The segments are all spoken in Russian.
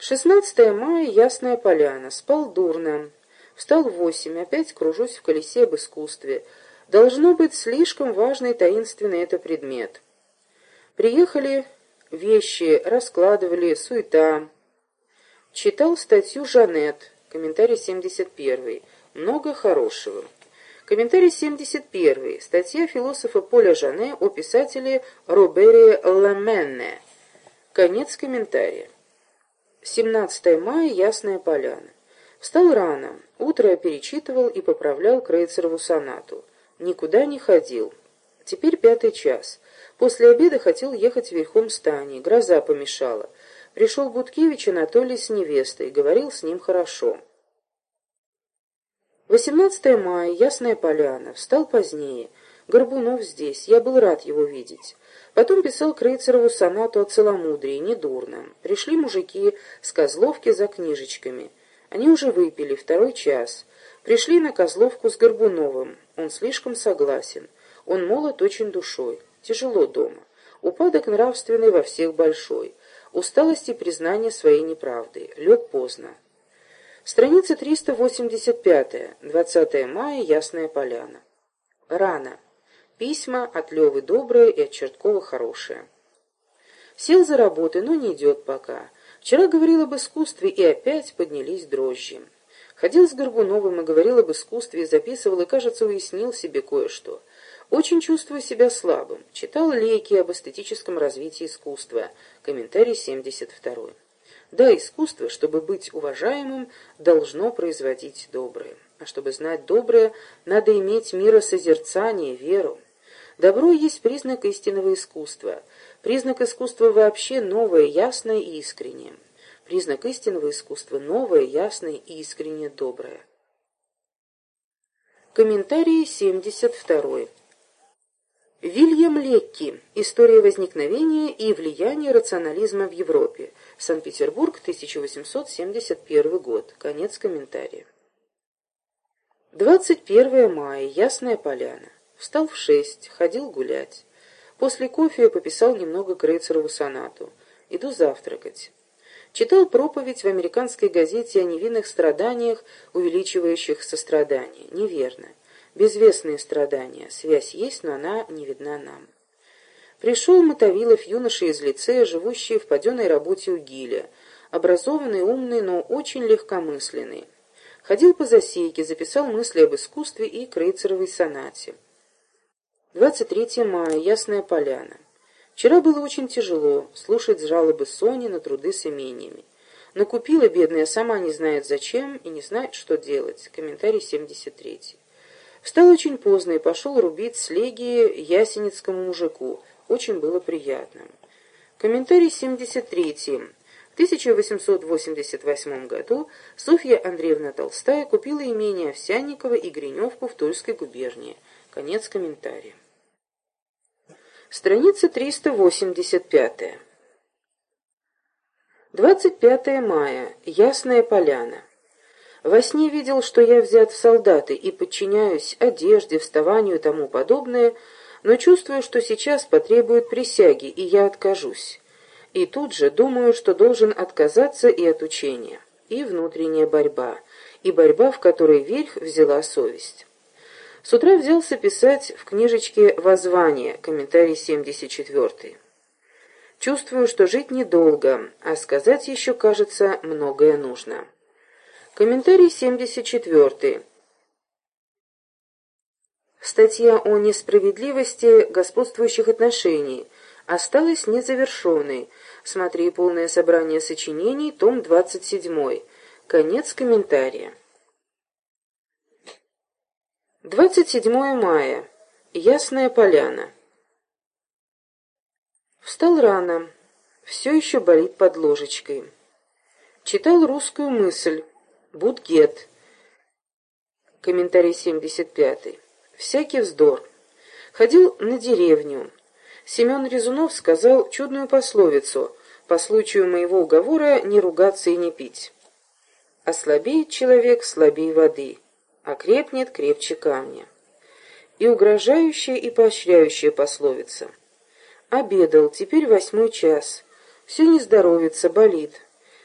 16 мая, Ясная Поляна. Спал дурно. Встал в восемь, опять кружусь в колесе об искусстве. Должно быть, слишком важный и таинственный это предмет. Приехали вещи, раскладывали, суета. Читал статью Жанет, комментарий 71 много хорошего. Комментарий 71 статья философа Поля Жане о писателе Робере Ламенне. Конец комментария. 17 мая, Ясная Поляна. Встал рано, утро перечитывал и поправлял Крейцерову сонату. Никуда не ходил. Теперь пятый час. После обеда хотел ехать верхом с Таней, гроза помешала. Пришел Будкевич Анатолий с невестой, говорил с ним хорошо. 18 мая, Ясная Поляна. Встал позднее. Горбунов здесь, я был рад его видеть. Потом писал Крейцерову сонату о целомудрии, недурно. Пришли мужики с Козловки за книжечками. Они уже выпили, второй час. Пришли на Козловку с Горбуновым. Он слишком согласен. Он молод очень душой. Тяжело дома. Упадок нравственный во всех большой. Усталость и признание своей неправды. Лег поздно. Страница 385. 20 мая. Ясная поляна. Рано. Письма от Левы добрые и от Черткова хорошие. Сел за работой, но не идет пока. Вчера говорил об искусстве, и опять поднялись дрожжи. Ходил с Горбуновым и говорил об искусстве, записывал и, кажется, уяснил себе кое-что. Очень чувствую себя слабым. Читал леки об эстетическом развитии искусства. Комментарий 72. Да, искусство, чтобы быть уважаемым, должно производить доброе. А чтобы знать доброе, надо иметь миросозерцание, веру. Добро есть признак истинного искусства. Признак искусства вообще новое, ясное и искреннее. Признак истинного искусства новое, ясное и искренне доброе. Комментарий 72. Вильям Лекки. История возникновения и влияния рационализма в Европе. Санкт-Петербург, 1871 год. Конец комментария. 21 мая. Ясная поляна. Встал в шесть, ходил гулять. После кофе пописал немного Крейцерову сонату. Иду завтракать. Читал проповедь в американской газете о невинных страданиях, увеличивающих сострадание. Неверно. Безвестные страдания. Связь есть, но она не видна нам. Пришел Мотовилов, юноша из лицея, живущий в паденной работе у Гиля. Образованный, умный, но очень легкомысленный. Ходил по засейке, записал мысли об искусстве и крейцеровой сонате. 23 мая. Ясная поляна. Вчера было очень тяжело слушать жалобы Сони на труды с имениями. Накупила бедная, сама не знает зачем и не знает, что делать. Комментарий 73. Встал очень поздно и пошел рубить слеги ясеницкому мужику. Очень было приятно. Комментарий 73. В 1888 году Софья Андреевна Толстая купила имение Овсянникова и Гриневку в Тульской губернии. Конец комментария. Страница 385. 25 мая. Ясная поляна. Во сне видел, что я взят в солдаты и подчиняюсь одежде, вставанию и тому подобное, но чувствую, что сейчас потребуют присяги, и я откажусь. И тут же думаю, что должен отказаться и от учения. И внутренняя борьба, и борьба, в которой верх взяла совесть. С утра взялся писать в книжечке «Воззвание», комментарий 74. Чувствую, что жить недолго, а сказать еще, кажется, многое нужно. Комментарий 74. Статья о несправедливости господствующих отношений осталась незавершенной. Смотри полное собрание сочинений, том 27. Конец комментария. 27 мая. Ясная поляна. Встал рано. Все еще болит под ложечкой. Читал русскую мысль. Будгет. Комментарий 75. Всякий вздор. Ходил на деревню. Семен Резунов сказал чудную пословицу «По случаю моего уговора не ругаться и не пить». Ослабеет человек слабей воды, а крепнет крепче камня. И угрожающая и поощряющая пословица. Обедал, теперь восьмой час. Все не здоровится, болит.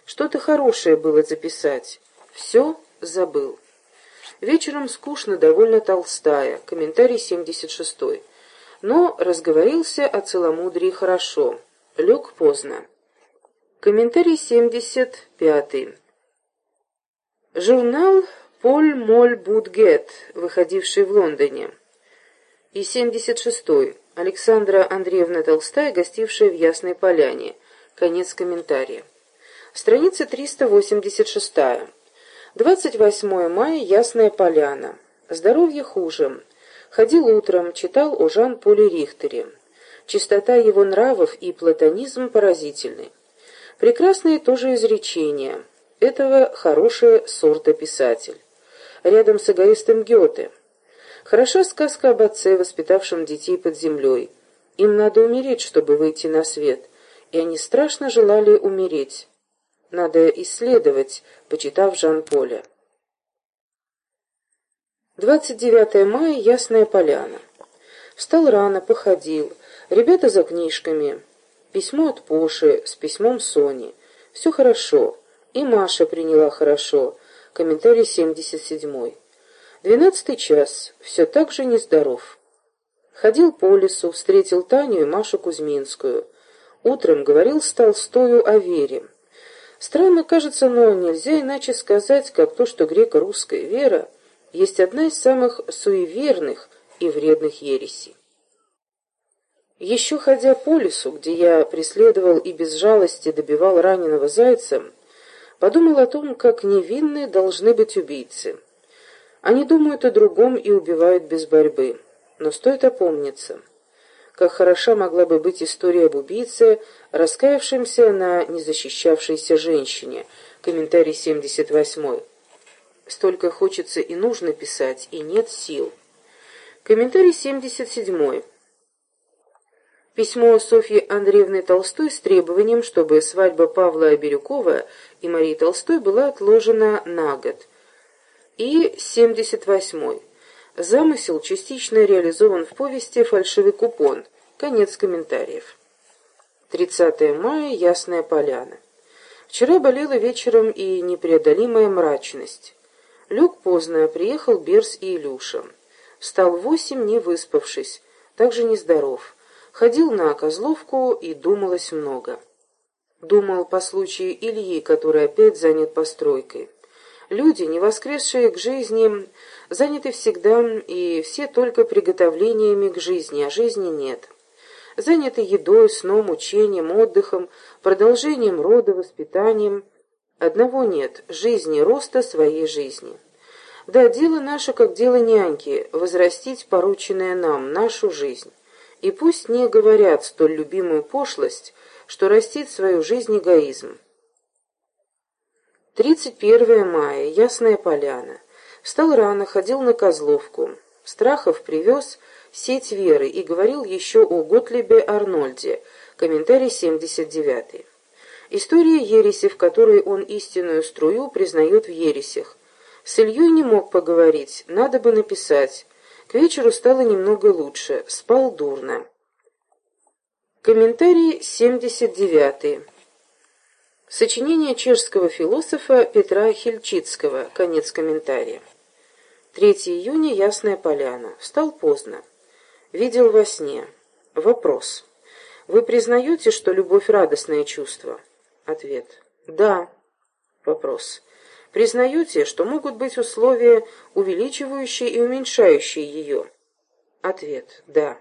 Что-то хорошее было записать. Все забыл. Вечером скучно, довольно толстая. Комментарий 76 -й. Но разговорился о целомудрии хорошо. Лег поздно. Комментарий 75 -й. Журнал «Поль Моль Будгет», выходивший в Лондоне. И 76-й. Александра Андреевна Толстая, гостившая в Ясной Поляне. Конец комментария. Страница 386. 28 мая. Ясная Поляна. Здоровье хуже. Ходил утром, читал о Жан-Поле Рихтере. Чистота его нравов и платонизм поразительны. Прекрасное тоже изречение. Этого хорошее сорта писатель рядом с эгоистом Гёте. Хороша сказка об отце, воспитавшем детей под землей. Им надо умереть, чтобы выйти на свет, и они страшно желали умереть. Надо исследовать, почитав Жан-Поля. 29 мая, Ясная Поляна. Встал рано, походил. Ребята за книжками. Письмо от Поши с письмом Сони. Все хорошо. И Маша приняла хорошо. Комментарий 77. Двенадцатый час. Все так же нездоров. Ходил по лесу, встретил Таню и Машу Кузьминскую. Утром говорил с Толстою о вере. Странно кажется, но нельзя иначе сказать, как то, что греко-русская вера есть одна из самых суеверных и вредных ересей. Еще ходя по лесу, где я преследовал и без жалости добивал раненого зайца, подумал о том, как невинные должны быть убийцы. Они думают о другом и убивают без борьбы. Но стоит опомниться, как хороша могла бы быть история об убийце, раскаявшемся на незащищавшейся женщине. Комментарий 78. Столько хочется и нужно писать, и нет сил. Комментарий 77. Письмо Софьи Андреевны Толстой с требованием, чтобы свадьба Павла Бирюкова и Марии Толстой была отложена на год. И 78. Замысел частично реализован в повести «Фальшивый купон». Конец комментариев. 30 мая. Ясная поляна. Вчера болела вечером и непреодолимая мрачность. Лег поздно, приехал Берс и Илюша. Встал восемь, не выспавшись, также нездоров. Ходил на Козловку и думалось много. Думал по случаю Ильи, который опять занят постройкой. Люди, не воскресшие к жизни, заняты всегда, и все только приготовлениями к жизни, а жизни нет. Заняты едой, сном, учением, отдыхом, продолжением рода, воспитанием. Одного нет — жизни, роста своей жизни. Да, дело наше, как дело няньки, возрастить порученное нам, нашу жизнь. И пусть не говорят столь любимую пошлость, что растит свою жизнь эгоизм. 31 мая. Ясная поляна. Встал рано, ходил на Козловку. Страхов привез сеть веры и говорил еще о Готлибе Арнольде. Комментарий 79. История ереси, в которой он истинную струю признает в ересях. С Ильей не мог поговорить, надо бы написать. К вечеру стало немного лучше, спал дурно. Комментарий 79. Сочинение чешского философа Петра Хильчицкого. Конец комментария. 3 июня. Ясная поляна. Встал поздно. Видел во сне. Вопрос. Вы признаете, что любовь радостное чувство? Ответ. Да. Вопрос. Признаете, что могут быть условия, увеличивающие и уменьшающие ее? Ответ. Да.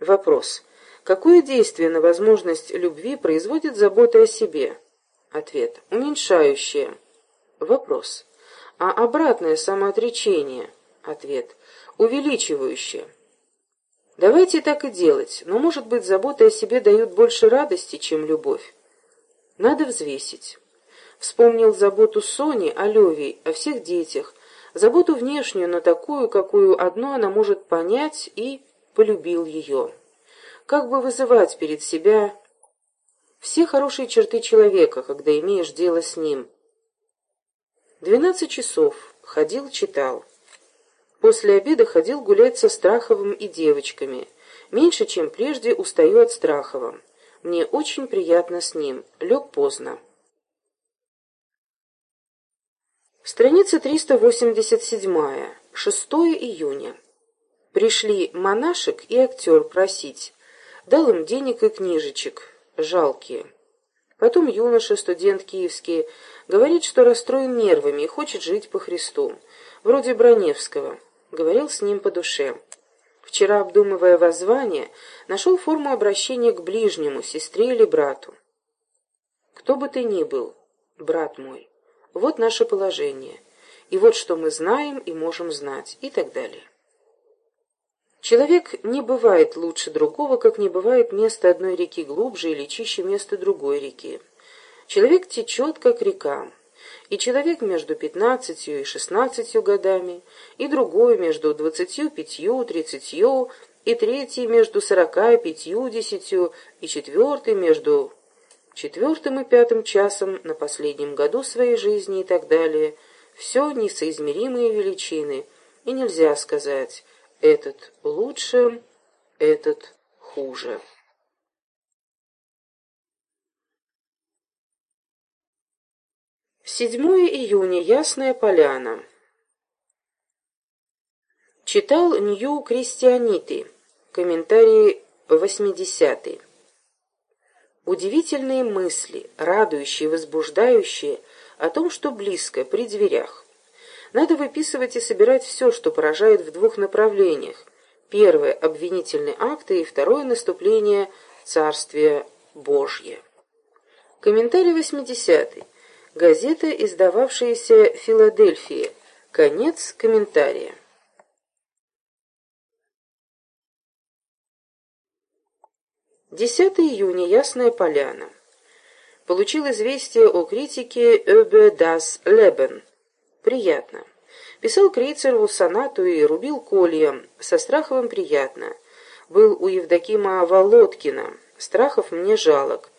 Вопрос. Какое действие на возможность любви производит забота о себе? Ответ. Уменьшающее. Вопрос. А обратное самоотречение? Ответ. Увеличивающее. Давайте так и делать, но, может быть, забота о себе дают больше радости, чем любовь. Надо взвесить. Вспомнил заботу Сони о Леве, о всех детях, заботу внешнюю, но такую, какую одну она может понять, и полюбил ее. Как бы вызывать перед себя все хорошие черты человека, когда имеешь дело с ним. Двенадцать часов. Ходил, читал. После обеда ходил гулять со Страховым и девочками. Меньше, чем прежде, устаю от Страхова. Мне очень приятно с ним. Лег поздно. Страница 387. 6 июня. Пришли монашек и актер просить. Дал им денег и книжечек. Жалкие. Потом юноша, студент киевский, говорит, что расстроен нервами и хочет жить по Христу. Вроде Броневского. Говорил с ним по душе. Вчера, обдумывая воззвание, нашел форму обращения к ближнему, сестре или брату. Кто бы ты ни был, брат мой, вот наше положение, и вот что мы знаем и можем знать, и так далее. Человек не бывает лучше другого, как не бывает место одной реки глубже или чище места другой реки. Человек течет, как река, и человек между пятнадцатью и шестнадцатью годами, и другой между двадцатью пятью, тридцатью, и третий между сорока и пятью-десятью, и четвертый между четвертым и пятым часом на последнем году своей жизни и так далее. Все несоизмеримые величины, и нельзя сказать «этот лучше, этот хуже». 7 июня. Ясная поляна. Читал Нью Кристианиты. Комментарии 80 Удивительные мысли, радующие, возбуждающие, о том, что близко, при дверях. Надо выписывать и собирать все, что поражает в двух направлениях. Первое – обвинительные акты, и второе – наступление Царствия Божье. Комментарий 80 -й. Газета, издававшаяся в Филадельфии. Конец комментария. 10 июня. Ясная поляна. Получил известие о критике «Öbe das Leben». Приятно. Писал Крейцерову сонату и рубил колья. Со Страховым приятно. Был у Евдокима Володкина. Страхов мне жалок.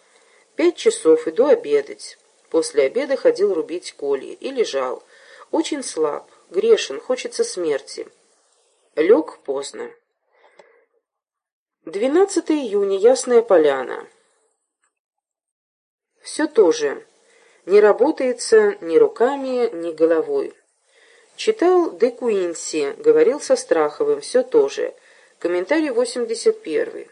Пять часов иду обедать. После обеда ходил рубить коли и лежал. Очень слаб, грешен, хочется смерти. Лег поздно. 12 июня. Ясная поляна. Все то же. Не работается ни руками, ни головой. Читал Де Куинси, говорил со Страховым, все то же. Комментарий 81.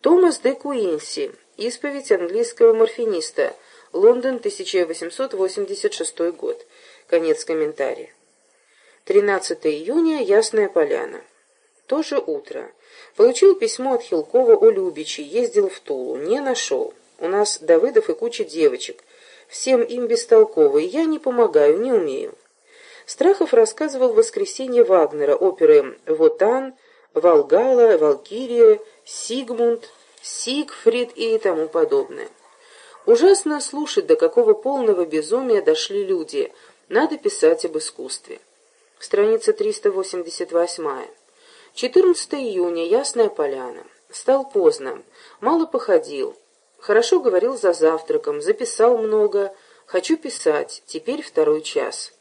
Томас Де Куинси. Исповедь английского морфиниста – Лондон, 1886 год. Конец комментария. 13 июня. Ясная поляна. То же утро. Получил письмо от Хилкова о Любиче, ездил в Тулу, не нашел. У нас Давыдов и куча девочек. Всем им бестолково, и я не помогаю, не умею. Страхов рассказывал воскресенье Вагнера, оперы «Вотан», «Волгала», «Валкирия», «Сигмунд», «Сигфрид» и тому подобное. Ужасно слушать, до какого полного безумия дошли люди. Надо писать об искусстве. Страница 388. 14 июня. Ясная поляна. Стал поздно. Мало походил. Хорошо говорил за завтраком, записал много. Хочу писать. Теперь второй час.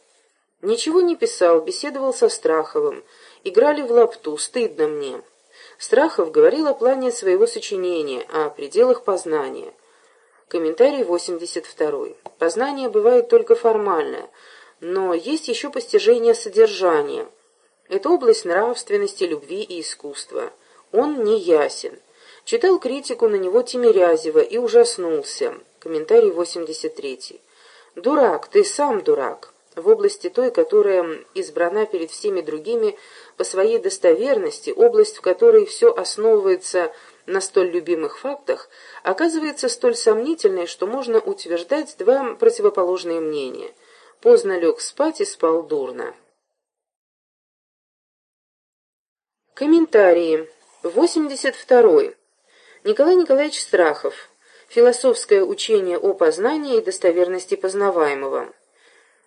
Ничего не писал, беседовал со Страховым. Играли в лапту, стыдно мне. Страхов говорил о плане своего сочинения, о пределах познания. Комментарий 82. Познание бывает только формальное, но есть еще постижение содержания. Это область нравственности, любви и искусства. Он не ясен. Читал критику на него Тимирязева и ужаснулся. Комментарий 83. «Дурак, ты сам дурак». В области той, которая избрана перед всеми другими по своей достоверности, область, в которой все основывается на столь любимых фактах, оказывается столь сомнительной, что можно утверждать два противоположные мнения. Поздно лег спать и спал дурно. Комментарии. 82. Николай Николаевич Страхов. Философское учение о познании и достоверности познаваемого.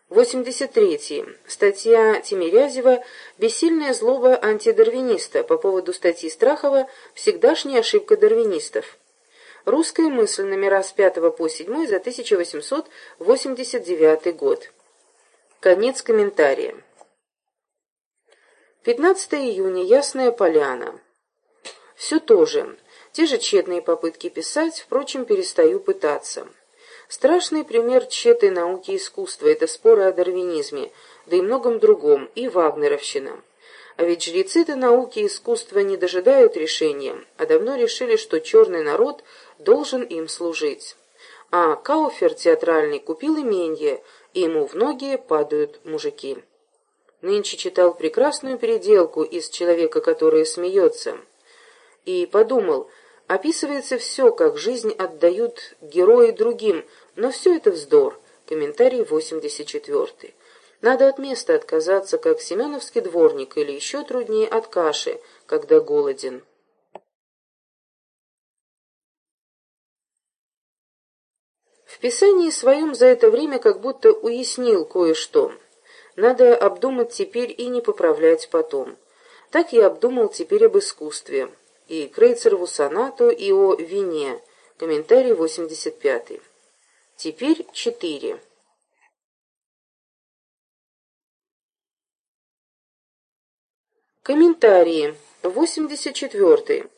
83. Статья Тимирязева «Бессильная злоба антидарвиниста» по поводу статьи Страхова «Всегдашняя ошибка дарвинистов». Русская мысль, номера с 5 по 7 за 1889 год. Конец комментария. 15 июня. Ясная поляна. Все то же. Те же тщетные попытки писать, впрочем, перестаю пытаться. Страшный пример тщеты науки и искусства – это споры о дарвинизме, да и многом другом, и вагнеровщина. А ведь жрецы-то науки и искусства не дожидают решения, а давно решили, что черный народ должен им служить. А Кауфер театральный купил именье, и ему в ноги падают мужики. Нынче читал прекрасную переделку из «Человека, который смеется», и подумал, описывается все, как жизнь отдают герои другим, но все это вздор. Комментарий 84. Надо от места отказаться, как семеновский дворник, или еще труднее от каши, когда голоден. В писании своем за это время как будто уяснил кое-что. Надо обдумать теперь и не поправлять потом. Так я обдумал теперь об искусстве. И Крейцерову сонату, и о вине. Комментарий 85. Теперь 4. Комментарии. 84.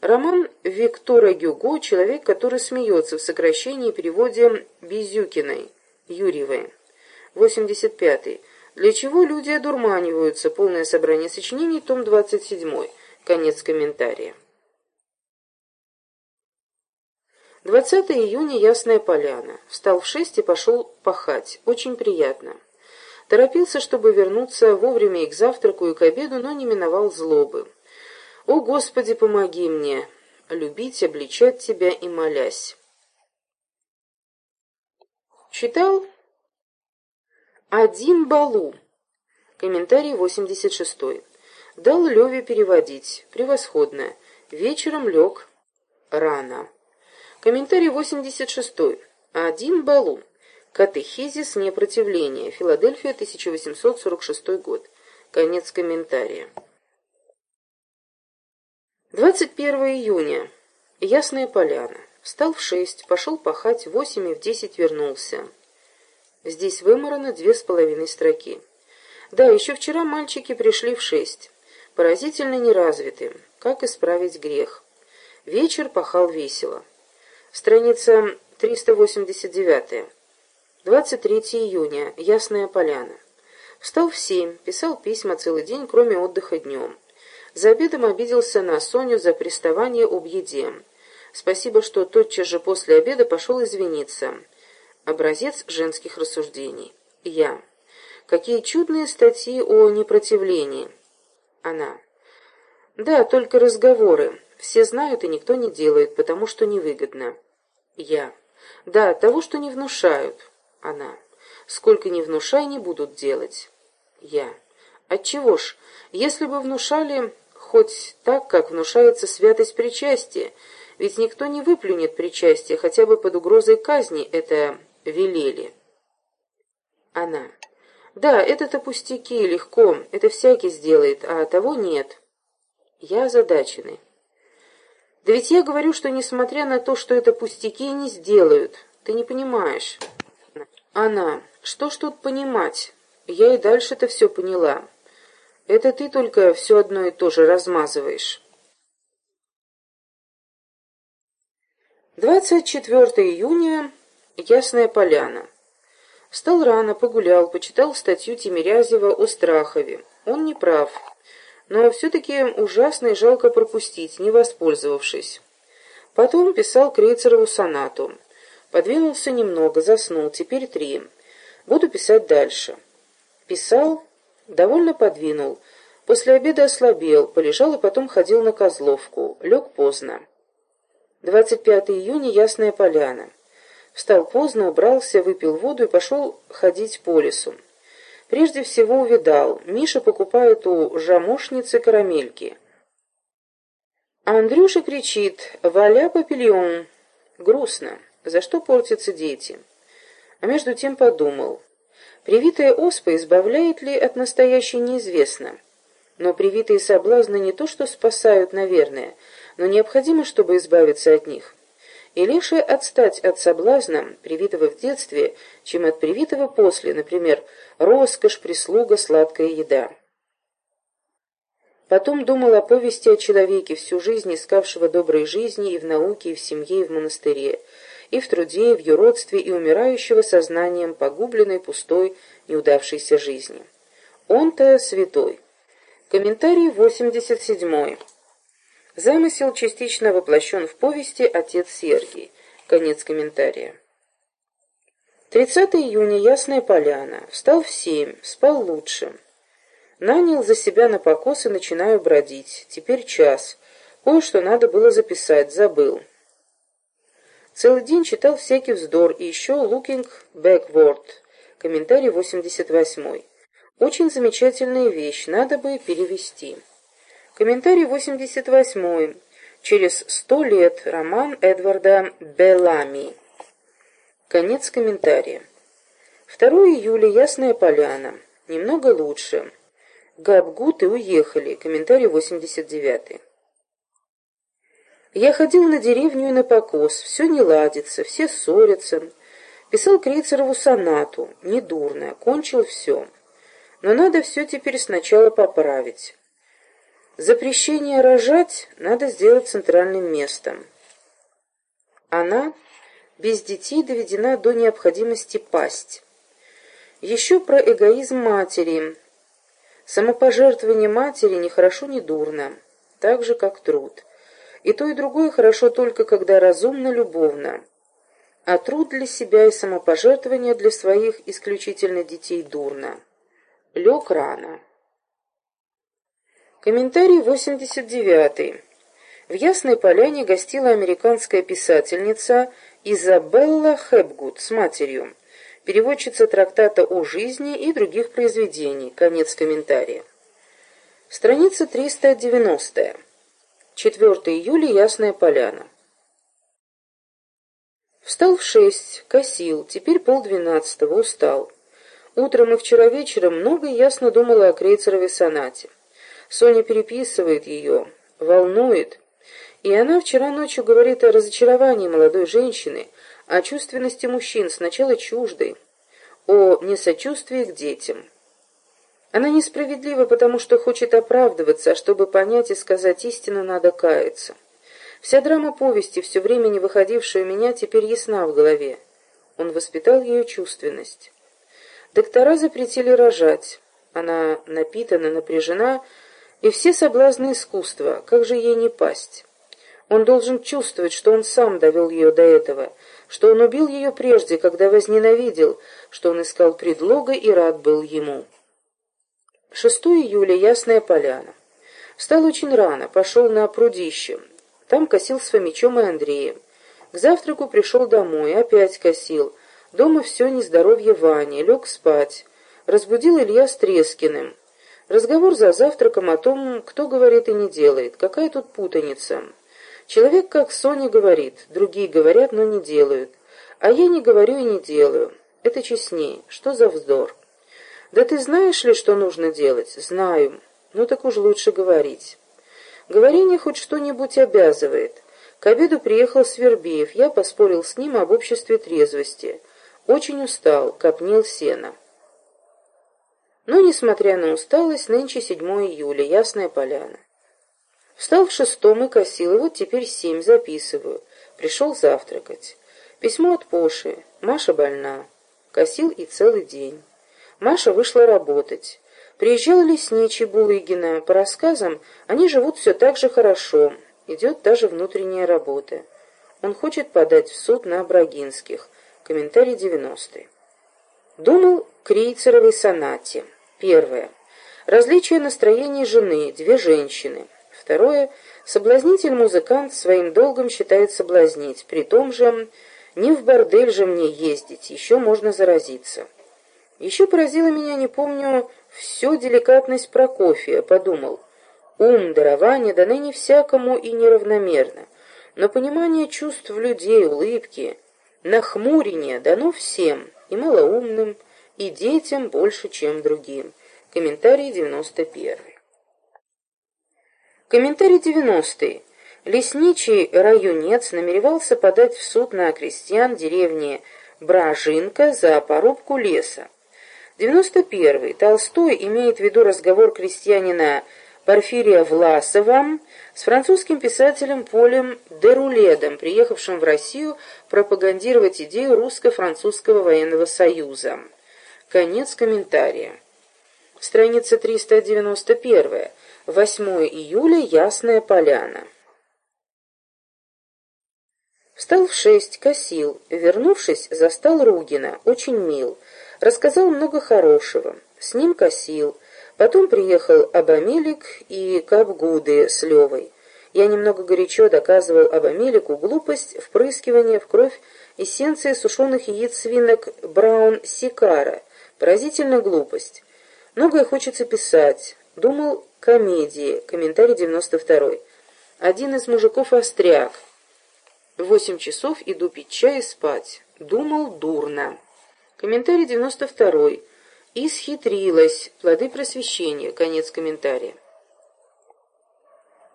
Роман Виктора Гюго «Человек, который смеется» в сокращении переводе Безюкиной, Юрьевой. 85. Для чего люди одурманиваются? Полное собрание сочинений, том 27. Конец комментария. 20 июня, Ясная Поляна. Встал в шесть и пошел пахать. Очень приятно. Торопился, чтобы вернуться вовремя и к завтраку, и к обеду, но не миновал злобы. «О, Господи, помоги мне! Любить, обличать Тебя и молясь!» Читал Адим Балу. Комментарий 86. Дал Леве переводить. Превосходно. Вечером лег рано. Комментарий 86. Адим Балу. Катехизис непротивления. Филадельфия, 1846 год. Конец комментария. 21 июня. Ясная поляна. Встал в шесть, пошел пахать, в восемь и в десять вернулся. Здесь выморано две с половиной строки. Да, еще вчера мальчики пришли в шесть. Поразительно неразвиты. Как исправить грех? Вечер пахал весело. Страница 389. 23 июня. Ясная поляна. Встал в семь, писал письма целый день, кроме отдыха днем. За обедом обиделся на Соню за приставание об еде. Спасибо, что тотчас же после обеда пошел извиниться. Образец женских рассуждений. Я. Какие чудные статьи о непротивлении. Она. Да, только разговоры. Все знают и никто не делает, потому что невыгодно. Я. Да, того, что не внушают. Она. Сколько не внушай, не будут делать. Я. Отчего ж, если бы внушали хоть так, как внушается святость причастия, ведь никто не выплюнет причастие, хотя бы под угрозой казни это велели. Она. Да, это-то пустяки, легко, это всякий сделает, а того нет. Я озадаченный. Да ведь я говорю, что несмотря на то, что это пустяки, не сделают. Ты не понимаешь. Она. Что ж тут понимать? Я и дальше-то все поняла. Это ты только все одно и то же размазываешь. 24 июня. Ясная поляна. Встал рано, погулял, почитал статью Тимирязева о Страхове. Он не прав. Но все-таки ужасно и жалко пропустить, не воспользовавшись. Потом писал Крейцерову сонату. Подвинулся немного, заснул, теперь три. Буду писать дальше. Писал, довольно подвинул. После обеда ослабел, полежал и потом ходил на Козловку. Лег поздно. 25 июня, Ясная Поляна. Встал поздно, убрался, выпил воду и пошел ходить по лесу. Прежде всего увидал, Миша покупает у жамошницы карамельки. А Андрюша кричит «Валя папильон!» Грустно. За что портятся дети? А между тем подумал. Привитая оспа избавляет ли от настоящей неизвестно. Но привитые соблазны не то что спасают, наверное, но необходимо, чтобы избавиться от них. И легче отстать от соблазна, привитого в детстве, чем от привитого после, например, роскошь, прислуга, сладкая еда. Потом думал о повести о человеке, всю жизнь искавшего доброй жизни и в науке, и в семье, и в монастыре, и в труде, и в юродстве, и умирающего сознанием погубленной, пустой, неудавшейся жизни. Он-то святой. Комментарий 87. Замысел частично воплощен в повести «Отец Сергий». Конец комментария. 30 июня, Ясная Поляна. Встал в семь, спал лучше. Нанял за себя на покос и начинаю бродить. Теперь час. Кое-что надо было записать, забыл. Целый день читал всякий вздор и еще «Looking Backward», комментарий 88 Очень замечательная вещь, надо бы перевести. Комментарий 88 Через сто лет роман Эдварда Беллами. Конец комментария. 2 июля, Ясная Поляна. Немного лучше. Габгуты уехали. Комментарий 89. Я ходил на деревню и на покос, все не ладится, все ссорятся. Писал Крейцерову сонату, недурно, кончил все. Но надо все теперь сначала поправить. Запрещение рожать надо сделать центральным местом. Она без детей доведена до необходимости пасть. Еще про эгоизм матери. Самопожертвование матери ни хорошо, ни дурно, так же, как труд. И то, и другое хорошо только когда разумно, любовно. А труд для себя и самопожертвование для своих исключительно детей дурно. Лег рано. Комментарий 89. В Ясной Поляне гостила американская писательница Изабелла Хэбгуд с матерью, переводчица трактата о жизни и других произведений. Конец комментария. Страница 390. 4 июля, Ясная Поляна. Встал в шесть, косил, теперь полдвенадцатого, устал. Утром и вчера вечером много и ясно думала о Крейцеровой сонате. Соня переписывает ее, волнует, и она вчера ночью говорит о разочаровании молодой женщины, о чувственности мужчин, сначала чуждой, о несочувствии к детям. Она несправедлива, потому что хочет оправдываться, а чтобы понять и сказать истину, надо каяться. Вся драма повести, все время не выходившая у меня, теперь ясна в голове. Он воспитал ее чувственность. Доктора запретили рожать. Она напитана, напряжена, и все соблазны искусства, как же ей не пасть? Он должен чувствовать, что он сам довел ее до этого, что он убил ее прежде, когда возненавидел, что он искал предлога и рад был ему. 6 июля, Ясная Поляна. Встал очень рано, пошел на прудище. Там косил с Фомичом и Андреем. К завтраку пришел домой, опять косил. Дома все нездоровье Вани, лег спать. Разбудил Илья с Трескиным. Разговор за завтраком о том, кто говорит и не делает, какая тут путаница. Человек, как Соня, говорит, другие говорят, но не делают. А я не говорю и не делаю. Это честнее. Что за вздор? Да ты знаешь ли, что нужно делать? Знаю. Ну так уж лучше говорить. Говорение хоть что-нибудь обязывает. К обеду приехал Свербеев. Я поспорил с ним об обществе трезвости. Очень устал, копнил сено. Но, несмотря на усталость, нынче 7 июля, Ясная Поляна. Встал в шестом и косил, и вот теперь семь записываю. Пришел завтракать. Письмо от Поши. Маша больна. Косил и целый день. Маша вышла работать. Приезжал лесничий Булыгина. По рассказам, они живут все так же хорошо. Идет даже внутренняя работа. Он хочет подать в суд на Брагинских. Комментарий 90 Думал Крейцеровой сонате. Первое. Различие настроений жены. Две женщины. Второе. Соблазнитель-музыкант своим долгом считает соблазнить. При том же, не в бордель же мне ездить, еще можно заразиться. Еще поразило меня, не помню, всю деликатность Прокофия, подумал. Ум, дарование даны не всякому и неравномерно, но понимание чувств людей, улыбки, нахмурение дано всем, и малоумным, и детям больше, чем другим. Комментарий 91. Комментарий 90. Лесничий районец намеревался подать в суд на крестьян деревни Бражинка за порубку леса. 91. Толстой имеет в виду разговор крестьянина Порфирия Власова с французским писателем Полем Деруледом, приехавшим в Россию пропагандировать идею русско-французского военного союза. Конец комментария. Страница 391. 8 июля. Ясная поляна. Встал в шесть, косил. Вернувшись, застал Ругина. Очень мил. Рассказал много хорошего. С ним косил. Потом приехал Абамелик и Капгуды с Левой. Я немного горячо доказывал Абамелику глупость впрыскивания в кровь эссенции сушеных яиц свинок Браун Сикара. Поразительная глупость. Многое хочется писать. Думал комедии. Комментарий 92. Один из мужиков остряк. Восемь часов иду пить чай и спать. Думал дурно. Комментарий 92. Исхитрилась. Плоды просвещения. Конец комментария.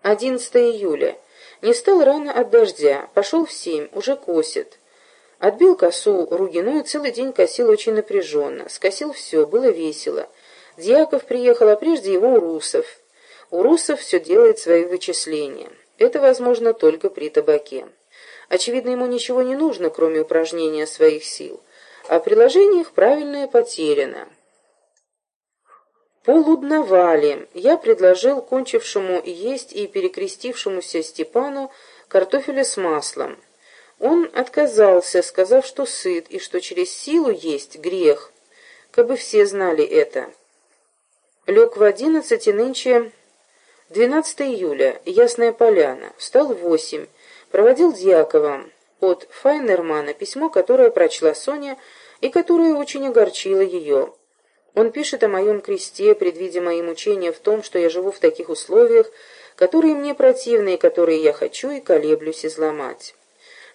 11 июля. Не стал рано от дождя. Пошел в семь. Уже косит. Отбил косу Ругину и целый день косил очень напряженно. Скосил все, было весело. Дьяков приехал, а прежде его Урусов. Урусов все делает свои вычисления. Это возможно только при табаке. Очевидно, ему ничего не нужно, кроме упражнения своих сил. А приложение их правильное потеряно. Полудновали. Я предложил кончившему есть и перекрестившемуся Степану картофеля с маслом. Он отказался, сказав, что сыт, и что через силу есть грех. Как бы все знали это. Лег в одиннадцать, и нынче 12 июля, Ясная Поляна. Встал в восемь. Проводил Дьякова от Файнермана письмо, которое прочла Соня и которое очень огорчило ее. Он пишет о моем кресте, предвидя мои мучения в том, что я живу в таких условиях, которые мне противны и которые я хочу и колеблюсь изломать.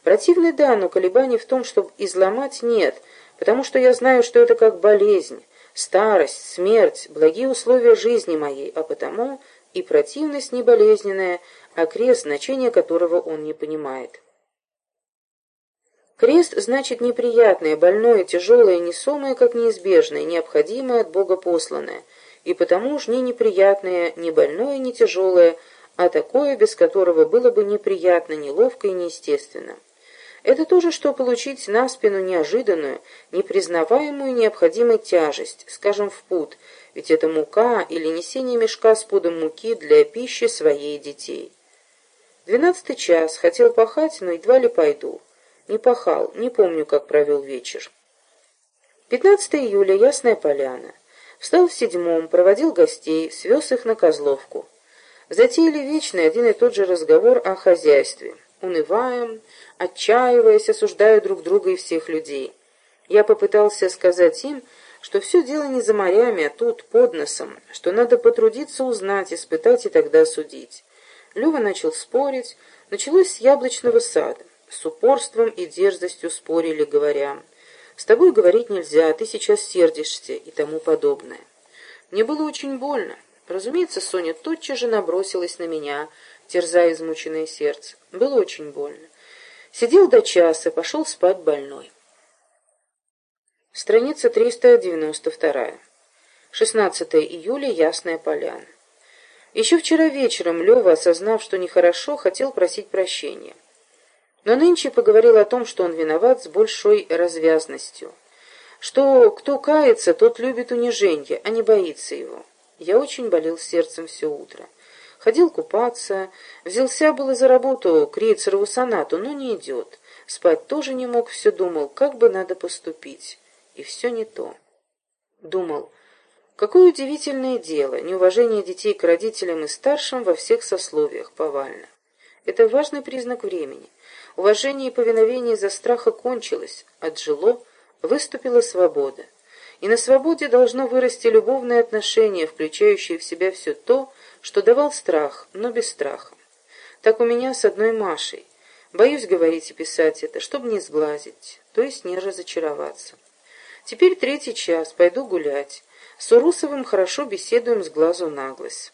Противны, но колебаний в том, чтобы изломать, нет, потому что я знаю, что это как болезнь, старость, смерть, благие условия жизни моей, а потому и противность не болезненная, а крест, значение которого он не понимает. Крест значит неприятное, больное, тяжелое, несомое, как неизбежное, необходимое от Бога посланное, и потому уж не неприятное, не больное, не тяжелое, а такое, без которого было бы неприятно, неловко и неестественно. Это то же, что получить на спину неожиданную, непризнаваемую необходимую тяжесть, скажем, в пуд, ведь это мука или несение мешка с пудом муки для пищи своей детей. Двенадцатый час, хотел пахать, но едва ли пойду. Не пахал, не помню, как провел вечер. 15 июля, Ясная Поляна. Встал в седьмом, проводил гостей, свез их на Козловку. Затеяли вечный один и тот же разговор о хозяйстве. Унываем, отчаиваясь, осуждая друг друга и всех людей. Я попытался сказать им, что все дело не за морями, а тут, под носом, что надо потрудиться узнать, испытать и тогда судить. Лева начал спорить, началось с яблочного сада. С упорством и дерзостью спорили, говоря, «С тобой говорить нельзя, ты сейчас сердишься» и тому подобное. Мне было очень больно. Разумеется, Соня тотчас же набросилась на меня, терзая измученное сердце. Было очень больно. Сидел до часа, пошел спать больной. Страница 392. 16 июля, Ясная Поляна. Еще вчера вечером Лева, осознав, что нехорошо, хотел просить прощения. Но нынче поговорил о том, что он виноват с большой развязностью. Что кто кается, тот любит унижение, а не боится его. Я очень болел сердцем все утро. Ходил купаться, взялся было за работу к Рейцерову сонату, но не идет. Спать тоже не мог, все думал, как бы надо поступить. И все не то. Думал, какое удивительное дело, неуважение детей к родителям и старшим во всех сословиях, повально. Это важный признак времени. Уважение и повиновение из-за страха кончилось, отжило, выступила свобода. И на свободе должно вырасти любовное отношение, включающее в себя все то, что давал страх, но без страха. Так у меня с одной Машей. Боюсь говорить и писать это, чтобы не сглазить, то есть не разочароваться. Теперь третий час, пойду гулять. С Урусовым хорошо беседуем с глазу на глаз.